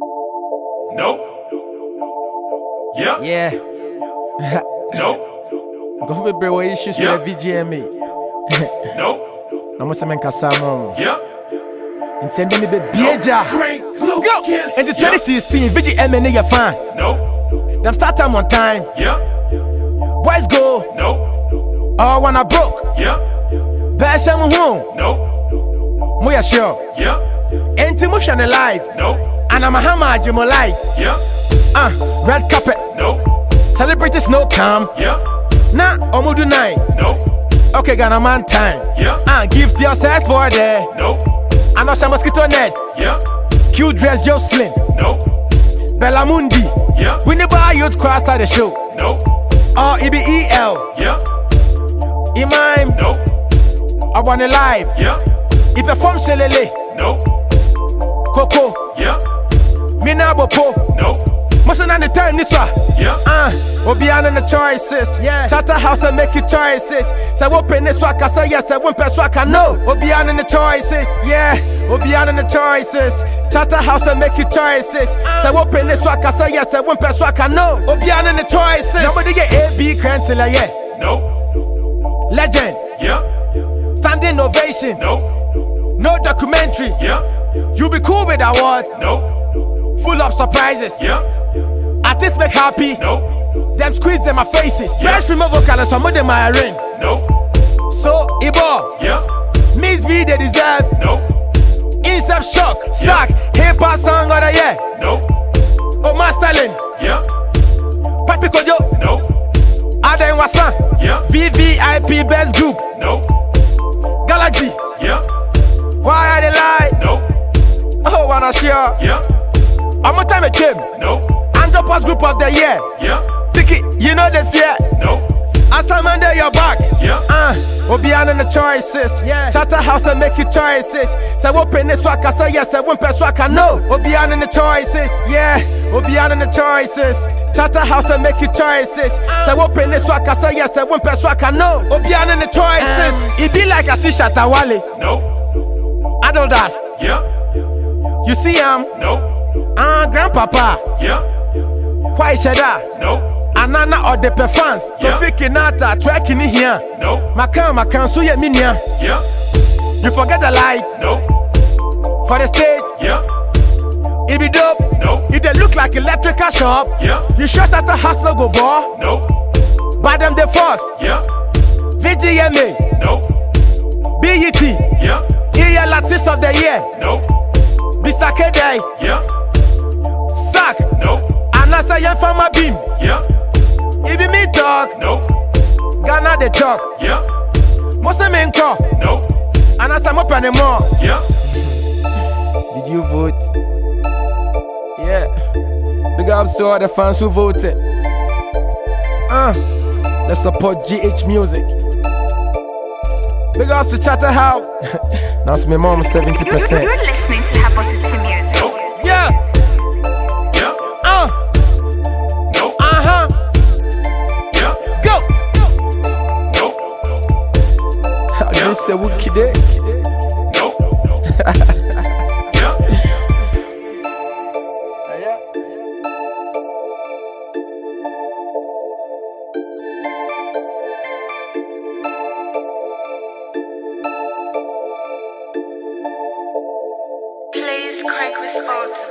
Nope. Yep. Yeah. Nope. Go bebree wɔ issues Yeah. with the VGMA. Nope. Na mo sɛ menkasa ma mo. Yep. Nti ɛndɛ mebɛbie gya. Frank Let's go! Lucas. Into 2016, VGMA ne yɛ fan. Nope. Them start time on time. Yep. Boys go. Nope. All wanna broke. Yep. Bɛhyɛ mo ho. Nope. Mo yɛ sure. Yep. Enti mo hwɛ ne live. Nope. Anamahama agye mo live. Yep. Uh, red carpet. Nope. Celebrities no come. Yep. Na ɔmo do nine. Nope. Okay, Ghana man time. Yep. Uh, gift yourself for there. Nope. I know some mosquito net. Yep. Cute dress, Joe Slim. Nope. Berla Mundi. Yep. We never youth cross the show. Nope. Or EBEL. Yep. Imam. Nope. I want it live. Yep. He perform Shelele. Nope. Coco. Yep. Mina Bopo. Nope. Motion on the time, this one. Yep. Uh, Obiana the choices. Yeah. Charter house and make your choices. Say open this waka say yes, say one swaka uh, no. Obiana the choices. Yeah. Obiana the choices. Charter house and make your choices. Uh. Say open this waka say yes, say one swaka uh, no. Obiana the choices. Nobody get A B cancel yeah. Nope. Legend. Yep. Standing ovation. Nope. No documentary. Yep. You be cool with award. Nope. Full of surprises. Yep. Artists make happy. Nope. Them squeeze them my faces. Yeah. Fresh my vocal and some of them are ring. Nope. So Ibo. Yep. Miss V they deserve Nope. Incept shock, sack, hip hop song of the year. Nope. Oh, Omar Sterling, Yep. Pappy Kojo, Nope. Aden Wasan, Yep. VVIP best group, Nope. Galaxy. Yep. Why are they lie? Nope. Oh, wanna share? Yep. I'm a time it came. Nope. Andropas group of the year. Yeah. Pick it, you know the fear. Nope. Asamanda, your back. Yep. Uh, Obiana the choices. Yeah. Charter house and make your choices. Say open this swaka, say yes, say one swaka, no. Obiana the choices. Yeah. Obiana the choices. Charter house and make your choices. Say um. open this swaka, say yes, say one swaka, no. Obiana the choices. Um. it be like a see Shatta Wale. Nope. Adult that. Yeah. You see him? Nope. Ah, grandpapa. Yep. Why said that? Nope. Anana or the fans. Yeah. Fiki nata, twerking in here. Nope. Makan, makan, so yeah, minia. Yep. You forget the light Nope. for the stage. Yep. It be dope. Nope. It dey look like electrical shop. Yep. You shot at the house no go ball. Nope. Buy them the first. Yep. VGMA, Nope. BET, Yep. EA Artist of the Year, Nope. Bisa Kdei, Yep. Sack, Nope. Anasa Yanfama Beam. Yep. It be me talk, Nope. Ghana the talk. Yep. Mose me nko, Nope. Anasa mo pene more. Yep. Did you vote? Yeah. Big up to all the fans who voted. Uh, let's support GH Music. Big up to Charterhouse. That's my mom, 70%. You're listening to Haposity Kid it? Nope. Please crank responsibly.